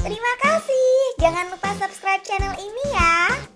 Terima kasih. Jangan lupa subscribe channel ini ya.